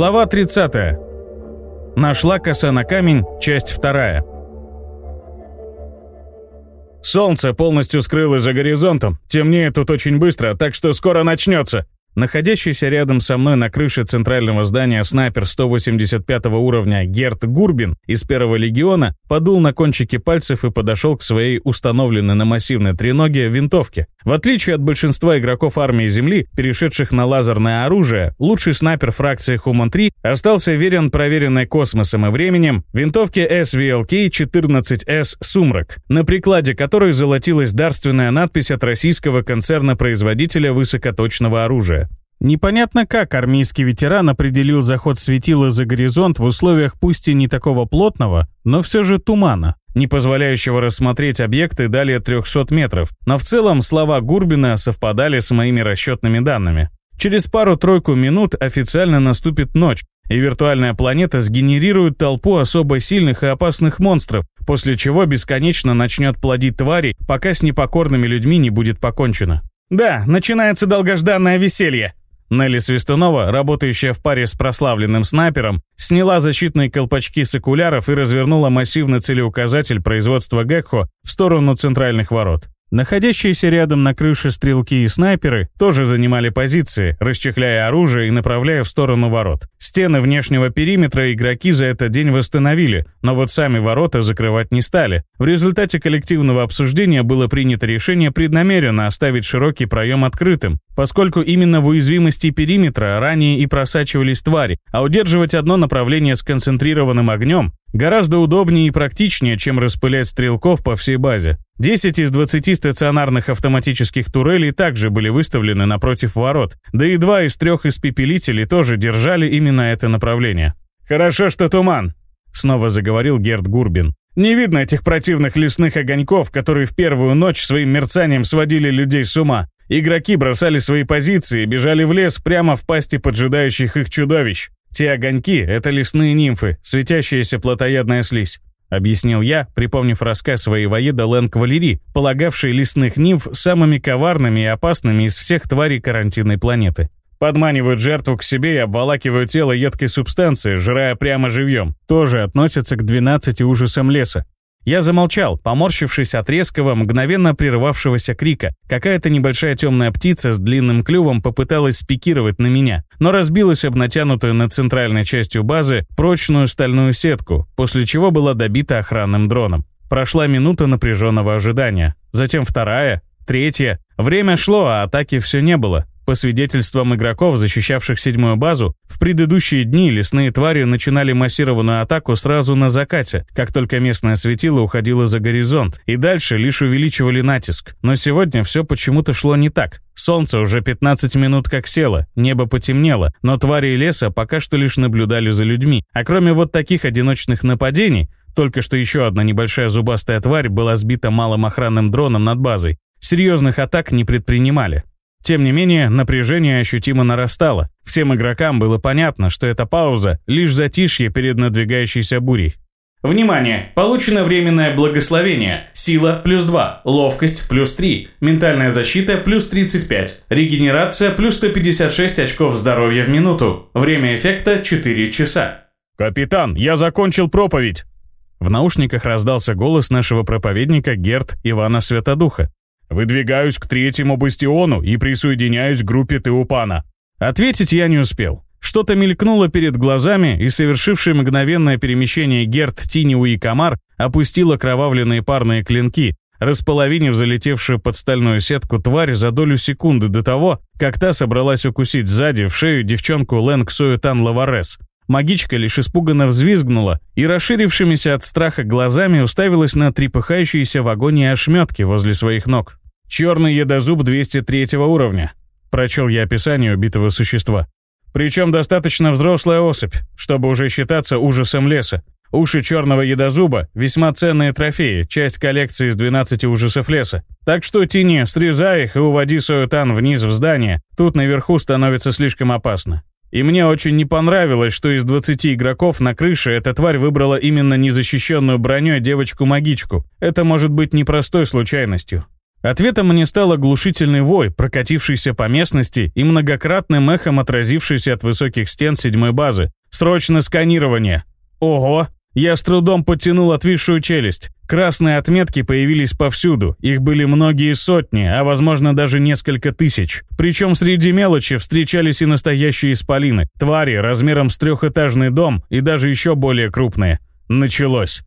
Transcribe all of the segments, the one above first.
Глава 30. Нашла коса на камень, часть вторая. Солнце полностью скрылось за горизонтом. Темнеет тут очень быстро, так что скоро начнется. Находящийся рядом со мной на крыше центрального здания снайпер 185 уровня Герт Гурбин из первого легиона подул на кончики пальцев и подошел к своей установленной на массивной треноге винтовке. В отличие от большинства игроков армии Земли, перешедших на лазерное оружие, лучший снайпер фракции Хуман-3 остался верен проверенной космосом и временем винтовке SVLK-14S «Сумрак», на прикладе которой золотилась дарственная надпись от российского концерна-производителя высокоточного оружия. Непонятно, как армейский ветеран определил заход светила за горизонт в условиях пусть и не такого плотного, но все же тумана, не позволяющего рассмотреть объекты далее 300 метров, но в целом слова Гурбина совпадали с моими расчетными данными. Через пару-тройку минут официально наступит ночь, и виртуальная планета сгенерирует толпу особо сильных и опасных монстров, после чего бесконечно начнет плодить твари, пока с непокорными людьми не будет покончено. Да, начинается долгожданное веселье. Нелли Свистунова, работающая в паре с прославленным снайпером, сняла защитные колпачки с окуляров и развернула массивный целеуказатель производства Гекхо в сторону центральных ворот. Находящиеся рядом на крыше стрелки и снайперы тоже занимали позиции, расчехляя оружие и направляя в сторону ворот. Стены внешнего периметра игроки за этот день восстановили, но вот сами ворота закрывать не стали. В результате коллективного обсуждения было принято решение преднамеренно оставить широкий проем открытым, поскольку именно в уязвимости периметра ранее и просачивались твари, а удерживать одно направление с концентрированным огнем гораздо удобнее и практичнее, чем распылять стрелков по всей базе. 10 из 20 стационарных автоматических турелей также были выставлены напротив ворот, да и два из трех испепелителей тоже держали именно это направление. «Хорошо, что туман», — снова заговорил Герд Гурбин. «Не видно этих противных лесных огоньков, которые в первую ночь своим мерцанием сводили людей с ума. Игроки бросали свои позиции и бежали в лес прямо в пасти поджидающих их чудовищ. Те огоньки — это лесные нимфы, светящаяся плотоядная слизь. — объяснил я, припомнив рассказ своей воеда Лэн Кавалери, полагавшей лесных нимф самыми коварными и опасными из всех тварей карантинной планеты. Подманивают жертву к себе и обволакивают тело едкой субстанцией, жирая прямо живьем. Тоже относятся к 12 ужасам леса. Я замолчал, поморщившись от резкого, мгновенно прерывавшегося крика. Какая-то небольшая темная птица с длинным клювом попыталась спикировать на меня, но разбилась об натянутую над центральной частью базы прочную стальную сетку, после чего была добита охранным дроном. Прошла минута напряженного ожидания. Затем вторая, третья. Время шло, а атаки все не было. По свидетельствам игроков, защищавших седьмую базу, в предыдущие дни лесные твари начинали массированную атаку сразу на закате, как только местное светило уходило за горизонт, и дальше лишь увеличивали натиск. Но сегодня все почему-то шло не так. Солнце уже 15 минут как село, небо потемнело, но твари леса пока что лишь наблюдали за людьми. А кроме вот таких одиночных нападений, только что еще одна небольшая зубастая тварь была сбита малым охранным дроном над базой, серьезных атак не предпринимали. Тем не менее, напряжение ощутимо нарастало. Всем игрокам было понятно, что эта пауза — лишь затишье перед надвигающейся бурей. Внимание! Получено временное благословение. Сила плюс 2, ловкость плюс 3, ментальная защита плюс 35, регенерация плюс 156 очков здоровья в минуту. Время эффекта 4 часа. «Капитан, я закончил проповедь!» В наушниках раздался голос нашего проповедника Герт Ивана Святодуха. Выдвигаюсь к третьему бастиону и присоединяюсь к группе Теупана. Ответить я не успел. Что-то мелькнуло перед глазами, и совершивший мгновенное перемещение Герт, Тиниу и Комар опустил окровавленные парные клинки, располовинив залетевшую под стальную сетку тварь за долю секунды до того, как та собралась укусить сзади в шею девчонку Лэнг Суэтан Лаварес. Магичка лишь испуганно взвизгнула и, расширившимися от страха глазами, уставилась на трепыхающиеся в агонии ошметки возле своих ног. «Черный едозуб 203 уровня», — прочел я описание убитого существа. Причем достаточно взрослая особь, чтобы уже считаться ужасом леса. Уши черного едозуба — весьма ценные трофеи, часть коллекции из 12 ужасов леса. Так что тяни, срезай их и уводи Соютан вниз в здание, тут наверху становится слишком опасно. И мне очень не понравилось, что из 20 игроков на крыше эта тварь выбрала именно незащищенную броней девочку-магичку. Это может быть непростой случайностью. Ответом мне стал оглушительный вой, прокатившийся по местности и многократным эхом отразившийся от высоких стен седьмой базы. «Срочно сканирование!» «Ого!» Я с трудом подтянул отвисшую челюсть. Красные отметки появились повсюду, их были многие сотни, а возможно даже несколько тысяч. Причем среди мелочи встречались и настоящие исполины, твари размером с трехэтажный дом и даже еще более крупные. Началось.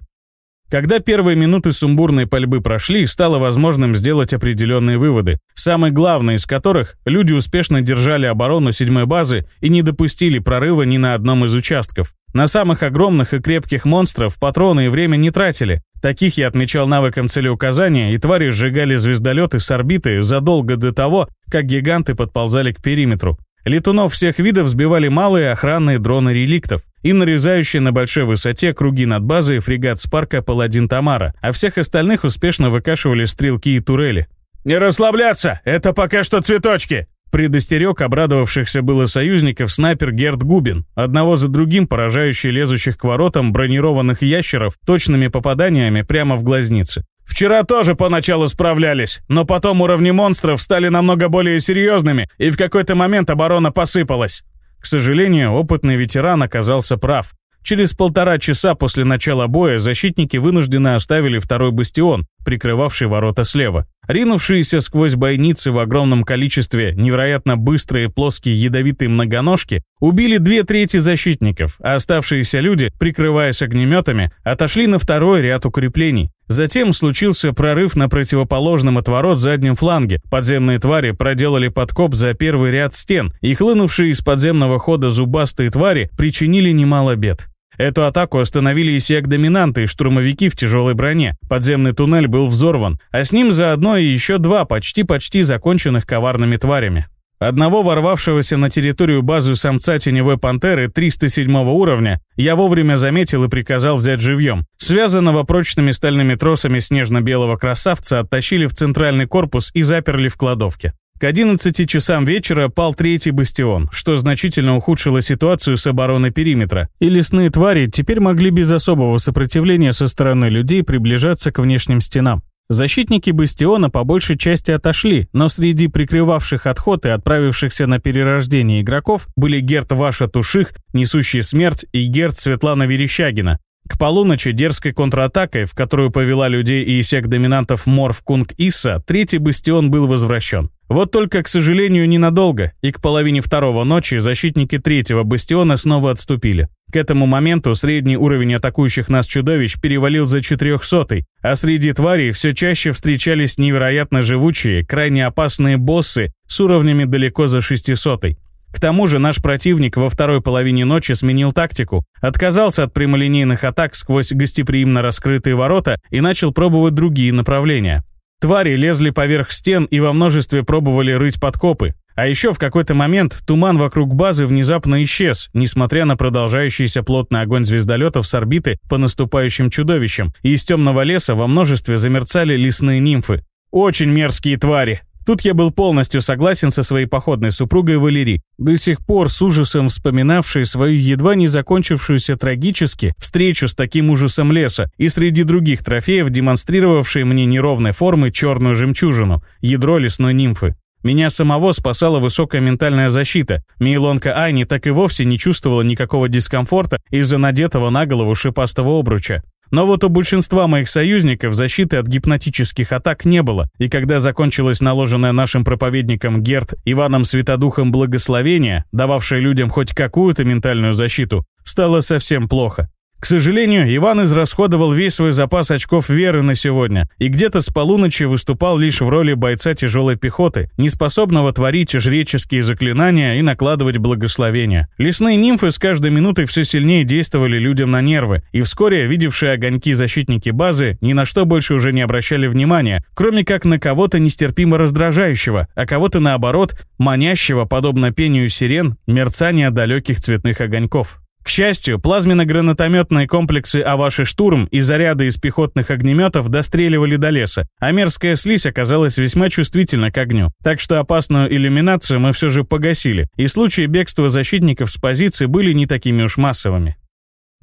Когда первые минуты сумбурной пальбы прошли, стало возможным сделать определенные выводы, самый главный из которых – люди успешно держали оборону седьмой базы и не допустили прорыва ни на одном из участков. На самых огромных и крепких монстров патроны и время не тратили. Таких я отмечал навыком целеуказания, и твари сжигали звездолеты с орбиты задолго до того, как гиганты подползали к периметру. Летунов всех видов сбивали малые охранные дроны реликтов и нарезающие на большой высоте круги над базой фрегат Спарка Паладин Тамара, а всех остальных успешно выкашивали стрелки и турели. «Не расслабляться! Это пока что цветочки!» Предостерег обрадовавшихся было союзников снайпер Герд Губин, одного за другим поражающий лезущих к воротам бронированных ящеров точными попаданиями прямо в глазницы. Вчера тоже поначалу справлялись, но потом уровни монстров стали намного более серьезными, и в какой-то момент оборона посыпалась. К сожалению, опытный ветеран оказался прав. Через полтора часа после начала боя защитники вынуждены оставили второй бастион, прикрывавший ворота слева. Ринувшиеся сквозь бойницы в огромном количестве невероятно быстрые плоские ядовитые многоножки убили две трети защитников, а оставшиеся люди, прикрываясь огнеметами, отошли на второй ряд укреплений. Затем случился прорыв на противоположном от ворот заднем фланге. Подземные твари проделали подкоп за первый ряд стен, и хлынувшие из подземного хода зубастые твари причинили немало бед. Эту атаку остановили и сек-доминанты и штурмовики в тяжелой броне. Подземный туннель был взорван, а с ним заодно и еще два почти-почти законченных коварными тварями. Одного ворвавшегося на территорию базы самца теневой пантеры 307 уровня я вовремя заметил и приказал взять живьем. Связанного прочными стальными тросами снежно-белого красавца оттащили в центральный корпус и заперли в кладовке. К 11 часам вечера пал третий бастион, что значительно ухудшило ситуацию с обороной периметра, и лесные твари теперь могли без особого сопротивления со стороны людей приближаться к внешним стенам. Защитники бастиона по большей части отошли, но среди прикрывавших отход и отправившихся на перерождение игроков были Герт Ваша Туших, несущий смерть, и Герт Светлана Верещагина, к полуночи дерзкой контратакой, в которую повела людей и сек-доминантов Морф Кунг Исса, третий бастион был возвращен. Вот только, к сожалению, ненадолго, и к половине второго ночи защитники третьего бастиона снова отступили. К этому моменту средний уровень атакующих нас чудовищ перевалил за 400 а среди тварей все чаще встречались невероятно живучие, крайне опасные боссы с уровнями далеко за 600 -й. К тому же наш противник во второй половине ночи сменил тактику, отказался от прямолинейных атак сквозь гостеприимно раскрытые ворота и начал пробовать другие направления. Твари лезли поверх стен и во множестве пробовали рыть подкопы. А еще в какой-то момент туман вокруг базы внезапно исчез, несмотря на продолжающийся плотный огонь звездолетов с орбиты по наступающим чудовищам, и из темного леса во множестве замерцали лесные нимфы. Очень мерзкие твари, Тут я был полностью согласен со своей походной супругой Валери, до сих пор с ужасом вспоминавшей свою едва не закончившуюся трагически встречу с таким ужасом леса и среди других трофеев демонстрировавшей мне неровной формы черную жемчужину, ядро лесной нимфы. Меня самого спасала высокая ментальная защита. Мейлонка Айни так и вовсе не чувствовала никакого дискомфорта из-за надетого на голову шипастого обруча. Но вот у большинства моих союзников защиты от гипнотических атак не было, и когда закончилось наложенное нашим проповедником Герт Иваном Святодухом благословение, дававшее людям хоть какую-то ментальную защиту, стало совсем плохо. К сожалению, Иван израсходовал весь свой запас очков веры на сегодня и где-то с полуночи выступал лишь в роли бойца тяжелой пехоты, неспособного творить жреческие заклинания и накладывать благословения. Лесные нимфы с каждой минутой все сильнее действовали людям на нервы, и вскоре видевшие огоньки защитники базы ни на что больше уже не обращали внимания, кроме как на кого-то нестерпимо раздражающего, а кого-то наоборот, манящего, подобно пению сирен, мерцания далеких цветных огоньков. К счастью, плазменно-гранатометные комплексы «Аваши Штурм» и заряды из пехотных огнеметов достреливали до леса, а мерзкая слизь оказалась весьма чувствительна к огню. Так что опасную иллюминацию мы все же погасили, и случаи бегства защитников с позиции были не такими уж массовыми.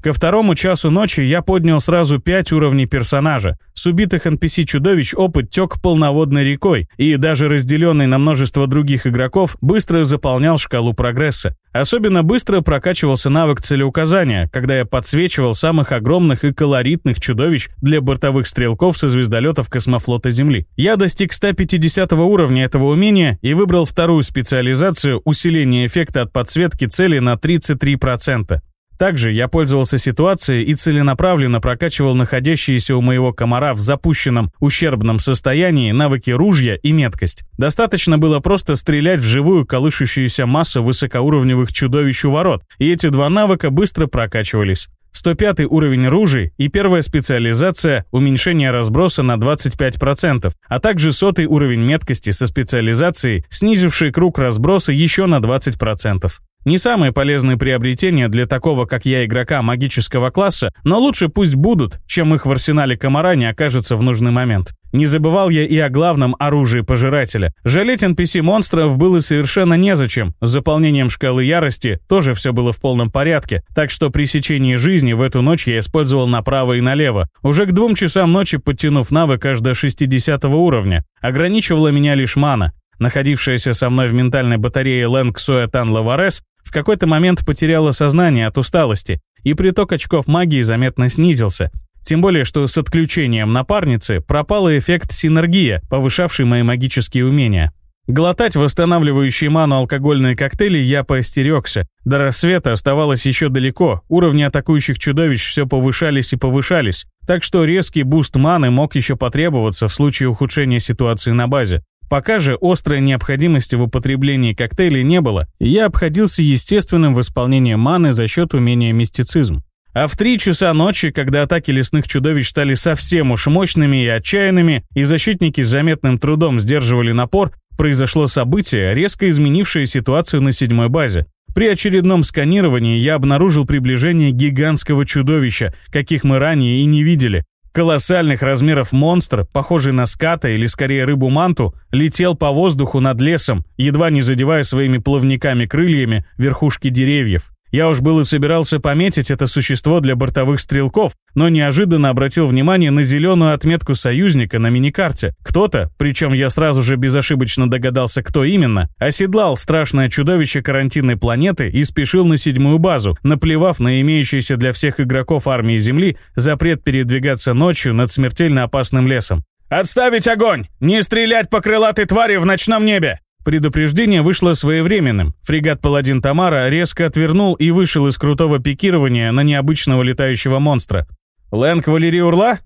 Ко второму часу ночи я поднял сразу пять уровней персонажа. С убитых NPC-чудовищ опыт тек полноводной рекой, и даже разделенный на множество других игроков быстро заполнял шкалу прогресса. Особенно быстро прокачивался навык целеуказания, когда я подсвечивал самых огромных и колоритных чудовищ для бортовых стрелков со звездолетов космофлота Земли. Я достиг 150 уровня этого умения и выбрал вторую специализацию усиление эффекта от подсветки цели на 33%. Также я пользовался ситуацией и целенаправленно прокачивал находящиеся у моего комара в запущенном ущербном состоянии навыки ружья и меткость. Достаточно было просто стрелять в живую колышущуюся массу высокоуровневых чудовищ у ворот, и эти два навыка быстро прокачивались. 105 уровень ружей и первая специализация – уменьшение разброса на 25%, а также сотый уровень меткости со специализацией, снизивший круг разброса еще на 20%. Не самые полезные приобретения для такого, как я, игрока магического класса, но лучше пусть будут, чем их в арсенале комара не окажется в нужный момент. Не забывал я и о главном оружии пожирателя. Жалеть NPC-монстров было совершенно незачем. С заполнением шкалы ярости тоже все было в полном порядке, так что при сечении жизни в эту ночь я использовал направо и налево, уже к двум часам ночи подтянув навык аж до 60 уровня. Ограничивала меня лишь мана. Находившаяся со мной в ментальной батарее Лэнг Соя Тан Лаварес в какой-то момент потеряла сознание от усталости, и приток очков магии заметно снизился. Тем более, что с отключением напарницы пропал эффект синергии, повышавший мои магические умения. Глотать восстанавливающие ману алкогольные коктейли я поостерегся. До рассвета оставалось еще далеко, уровни атакующих чудовищ все повышались и повышались, так что резкий буст маны мог еще потребоваться в случае ухудшения ситуации на базе. Пока же острой необходимости в употреблении коктейлей не было, я обходился естественным восполнением маны за счет умения мистицизм. А в три часа ночи, когда атаки лесных чудовищ стали совсем уж мощными и отчаянными, и защитники с заметным трудом сдерживали напор, произошло событие, резко изменившее ситуацию на седьмой базе. При очередном сканировании я обнаружил приближение гигантского чудовища, каких мы ранее и не видели. Колоссальных размеров монстр, похожий на ската или скорее рыбу-манту, летел по воздуху над лесом, едва не задевая своими плавниками-крыльями верхушки деревьев. Я уж было собирался пометить это существо для бортовых стрелков, но неожиданно обратил внимание на зеленую отметку союзника на миникарте. Кто-то, причем я сразу же безошибочно догадался, кто именно, оседлал страшное чудовище карантинной планеты и спешил на седьмую базу, наплевав на имеющийся для всех игроков армии Земли запрет передвигаться ночью над смертельно опасным лесом. «Отставить огонь! Не стрелять по крылатой твари в ночном небе!» Предупреждение вышло своевременным. Фрегат «Паладин Тамара» резко отвернул и вышел из крутого пикирования на необычного летающего монстра. «Лэнг Валерий Урла?»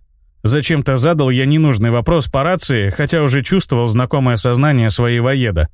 Зачем-то задал я ненужный вопрос по рации, хотя уже чувствовал знакомое сознание своей воеда.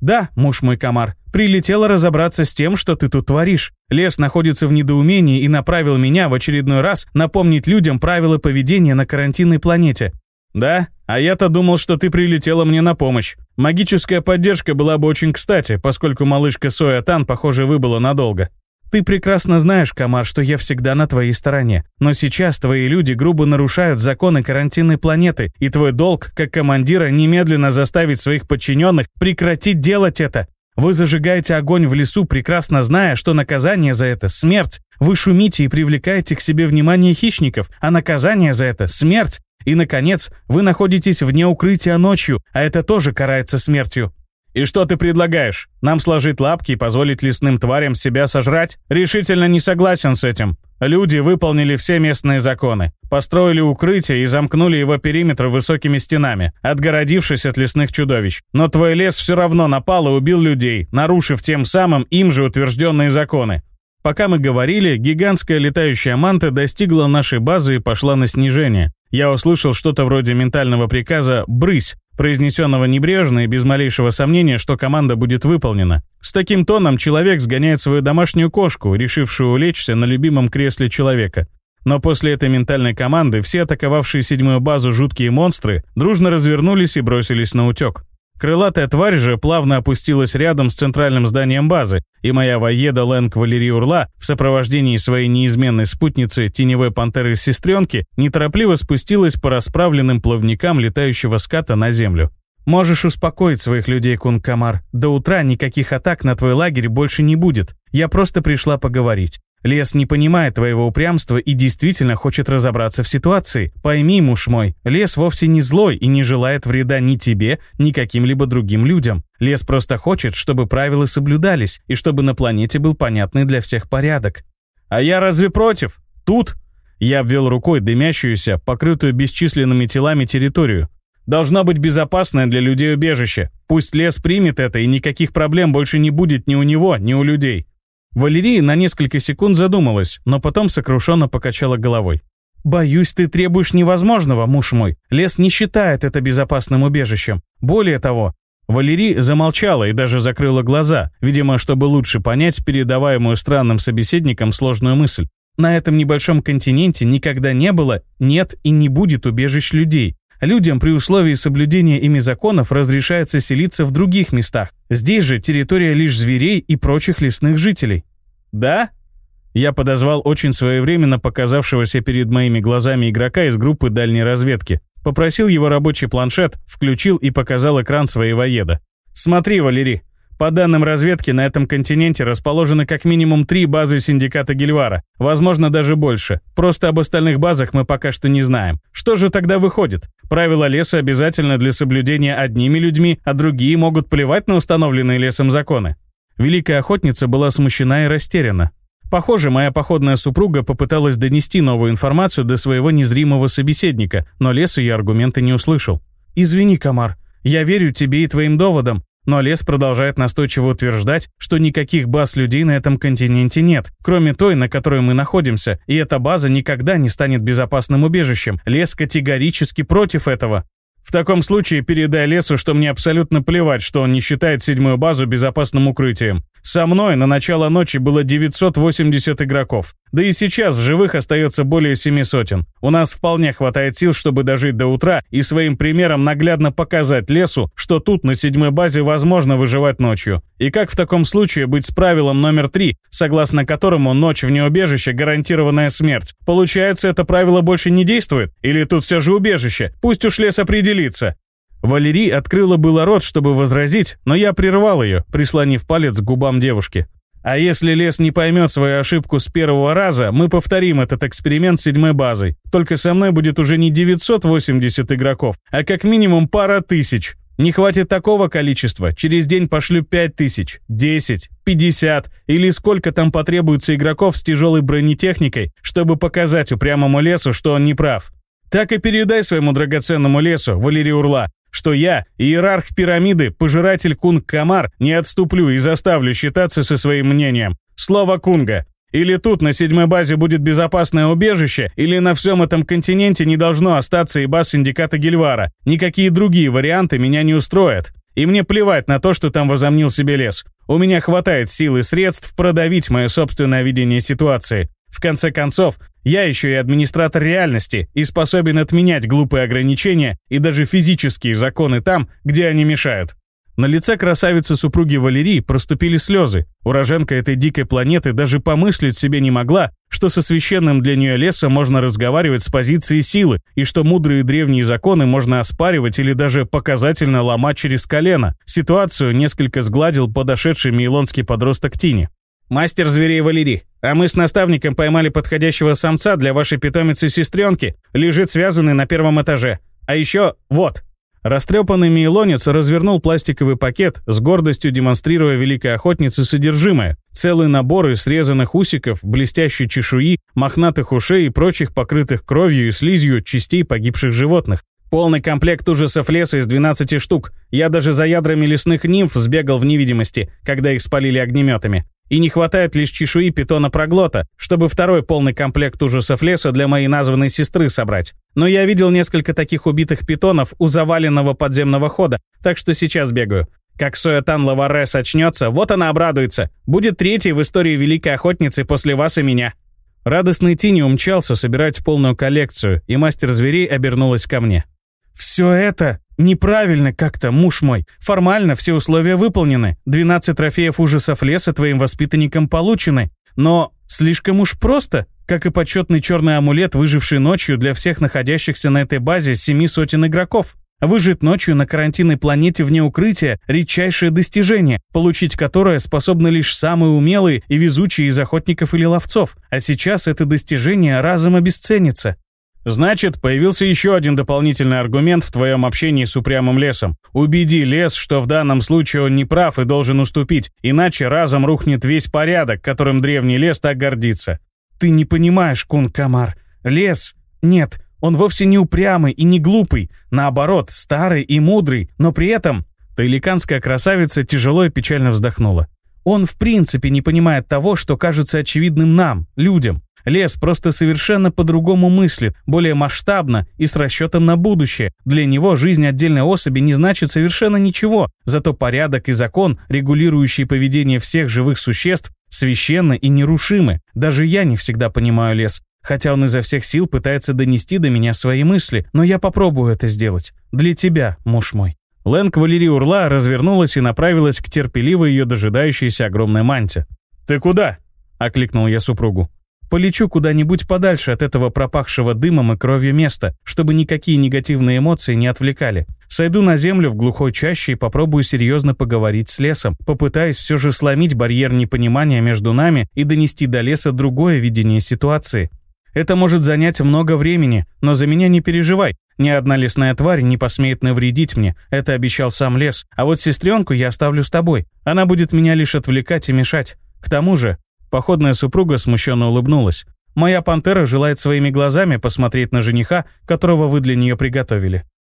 «Да, муж мой комар, прилетела разобраться с тем, что ты тут творишь. Лес находится в недоумении и направил меня в очередной раз напомнить людям правила поведения на карантинной планете. «Да? А я-то думал, что ты прилетела мне на помощь. Магическая поддержка была бы очень кстати, поскольку малышка Соя Тан, похоже, выбыла надолго. Ты прекрасно знаешь, Камар, что я всегда на твоей стороне. Но сейчас твои люди грубо нарушают законы карантинной планеты, и твой долг, как командира, немедленно заставить своих подчиненных прекратить делать это. Вы зажигаете огонь в лесу, прекрасно зная, что наказание за это — смерть. Вы шумите и привлекаете к себе внимание хищников, а наказание за это — смерть. И, наконец, вы находитесь вне укрытия ночью, а это тоже карается смертью. И что ты предлагаешь? Нам сложить лапки и позволить лесным тварям себя сожрать? Решительно не согласен с этим. Люди выполнили все местные законы, построили укрытие и замкнули его периметр высокими стенами, отгородившись от лесных чудовищ. Но твой лес все равно напал и убил людей, нарушив тем самым им же утвержденные законы. Пока мы говорили, гигантская летающая манта достигла нашей базы и пошла на снижение. Я услышал что-то вроде ментального приказа «брысь», произнесенного небрежно и без малейшего сомнения, что команда будет выполнена. С таким тоном человек сгоняет свою домашнюю кошку, решившую улечься на любимом кресле человека. Но после этой ментальной команды все атаковавшие седьмую базу жуткие монстры дружно развернулись и бросились на утек. Крылатая тварь же плавно опустилась рядом с центральным зданием базы, и моя воеда Лэнг Валерий Урла в сопровождении своей неизменной спутницы теневой пантеры-сестренки неторопливо спустилась по расправленным плавникам летающего ската на землю. «Можешь успокоить своих людей, Кун-Камар. До утра никаких атак на твой лагерь больше не будет. Я просто пришла поговорить. Лес не понимает твоего упрямства и действительно хочет разобраться в ситуации. Пойми, муж мой, лес вовсе не злой и не желает вреда ни тебе, ни каким-либо другим людям. Лес просто хочет, чтобы правила соблюдались и чтобы на планете был понятный для всех порядок. А я разве против? Тут я обвел рукой дымящуюся, покрытую бесчисленными телами территорию. Должно быть безопасное для людей убежище. Пусть лес примет это, и никаких проблем больше не будет ни у него, ни у людей. Валерия на несколько секунд задумалась, но потом сокрушенно покачала головой. «Боюсь, ты требуешь невозможного, муж мой. Лес не считает это безопасным убежищем. Более того...» Валерий замолчала и даже закрыла глаза, видимо, чтобы лучше понять передаваемую странным собеседникам сложную мысль. На этом небольшом континенте никогда не было, нет и не будет убежищ людей. Людям при условии соблюдения ими законов разрешается селиться в других местах. Здесь же территория лишь зверей и прочих лесных жителей. Да? Я подозвал очень своевременно показавшегося перед моими глазами игрока из группы дальней разведки. Попросил его рабочий планшет, включил и показал экран своего воеда. «Смотри, Валерий, по данным разведки, на этом континенте расположены как минимум три базы синдиката Гильвара, возможно, даже больше. Просто об остальных базах мы пока что не знаем. Что же тогда выходит? Правила леса обязательно для соблюдения одними людьми, а другие могут плевать на установленные лесом законы. Великая охотница была смущена и растеряна. Похоже, моя походная супруга попыталась донести новую информацию до своего незримого собеседника, но лес ее аргументы не услышал. «Извини, Камар, я верю тебе и твоим доводам, но лес продолжает настойчиво утверждать, что никаких баз людей на этом континенте нет, кроме той, на которой мы находимся, и эта база никогда не станет безопасным убежищем. Лес категорически против этого. В таком случае передай лесу, что мне абсолютно плевать, что он не считает седьмую базу безопасным укрытием. Со мной на начало ночи было 980 игроков. Да и сейчас в живых остается более семи сотен. У нас вполне хватает сил, чтобы дожить до утра и своим примером наглядно показать лесу, что тут на седьмой базе возможно выживать ночью. И как в таком случае быть с правилом номер три, согласно которому ночь вне убежища гарантированная смерть? Получается, это правило больше не действует? Или тут все же убежище? Пусть уж лес определится. Валерий открыла было рот, чтобы возразить, но я прервал ее, прислонив палец к губам девушки. А если лес не поймет свою ошибку с первого раза, мы повторим этот эксперимент седьмой базой. Только со мной будет уже не 980 игроков, а как минимум пара тысяч. Не хватит такого количества, через день пошлю 5000, 10, 50 или сколько там потребуется игроков с тяжелой бронетехникой, чтобы показать упрямому лесу, что он не прав. Так и передай своему драгоценному лесу, Валерий Урла, что я, иерарх пирамиды, пожиратель Кунг-Камар, не отступлю и заставлю считаться со своим мнением. Слово Кунга. Или тут на седьмой базе будет безопасное убежище, или на всем этом континенте не должно остаться и баз синдиката Гильвара. Никакие другие варианты меня не устроят. И мне плевать на то, что там возомнил себе лес. У меня хватает сил и средств продавить мое собственное видение ситуации. В конце концов, я еще и администратор реальности и способен отменять глупые ограничения и даже физические законы там, где они мешают. На лице красавицы супруги Валерии проступили слезы. Уроженка этой дикой планеты даже помыслить себе не могла, что со священным для нее лесом можно разговаривать с позиции силы, и что мудрые древние законы можно оспаривать или даже показательно ломать через колено. Ситуацию несколько сгладил подошедший мейлонский подросток Тини. «Мастер зверей Валерий, а мы с наставником поймали подходящего самца для вашей питомицы-сестренки, лежит связанный на первом этаже. А еще вот». Растрепанный мейлонец развернул пластиковый пакет, с гордостью демонстрируя великой охотнице содержимое. Целый набор из срезанных усиков, блестящей чешуи, мохнатых ушей и прочих покрытых кровью и слизью частей погибших животных. Полный комплект ужасов леса из 12 штук. Я даже за ядрами лесных нимф сбегал в невидимости, когда их спалили огнеметами. И не хватает лишь чешуи питона-проглота, чтобы второй полный комплект ужасов леса для моей названной сестры собрать. Но я видел несколько таких убитых питонов у заваленного подземного хода, так что сейчас бегаю. Как Соятан Лаварес очнется, вот она обрадуется. Будет третьей в истории Великой Охотницы после вас и меня. Радостный Тини умчался собирать полную коллекцию, и мастер зверей обернулась ко мне. «Все это неправильно как-то, муж мой. Формально все условия выполнены. 12 трофеев ужасов леса твоим воспитанникам получены. Но слишком уж просто, как и почетный черный амулет, выживший ночью для всех находящихся на этой базе семи сотен игроков. Выжить ночью на карантинной планете вне укрытия – редчайшее достижение, получить которое способны лишь самые умелые и везучие из охотников или ловцов. А сейчас это достижение разом обесценится. Значит, появился еще один дополнительный аргумент в твоем общении с упрямым лесом. Убеди лес, что в данном случае он не прав и должен уступить, иначе разом рухнет весь порядок, которым древний лес так гордится. Ты не понимаешь, Кун-Камар. Лес... Нет, он вовсе не упрямый и не глупый, наоборот, старый и мудрый, но при этом... Таиликанская красавица тяжело и печально вздохнула. Он в принципе не понимает того, что кажется очевидным нам, людям. Лес просто совершенно по-другому мыслит, более масштабно и с расчетом на будущее. Для него жизнь отдельной особи не значит совершенно ничего, зато порядок и закон, регулирующий поведение всех живых существ, священны и нерушимы. Даже я не всегда понимаю лес, хотя он изо всех сил пытается донести до меня свои мысли, но я попробую это сделать. Для тебя, муж мой». Лэнг Валерий Урла развернулась и направилась к терпеливо ее дожидающейся огромной манте. «Ты куда?» — окликнул я супругу. Полечу куда-нибудь подальше от этого пропахшего дымом и кровью места, чтобы никакие негативные эмоции не отвлекали. Сойду на землю в глухой чаще и попробую серьезно поговорить с лесом, попытаясь все же сломить барьер непонимания между нами и донести до леса другое видение ситуации. Это может занять много времени, но за меня не переживай. Ни одна лесная тварь не посмеет навредить мне, это обещал сам лес. А вот сестренку я оставлю с тобой. Она будет меня лишь отвлекать и мешать. К тому же, Походная супруга смущенно улыбнулась. «Моя пантера желает своими глазами посмотреть на жениха, которого вы для нее приготовили.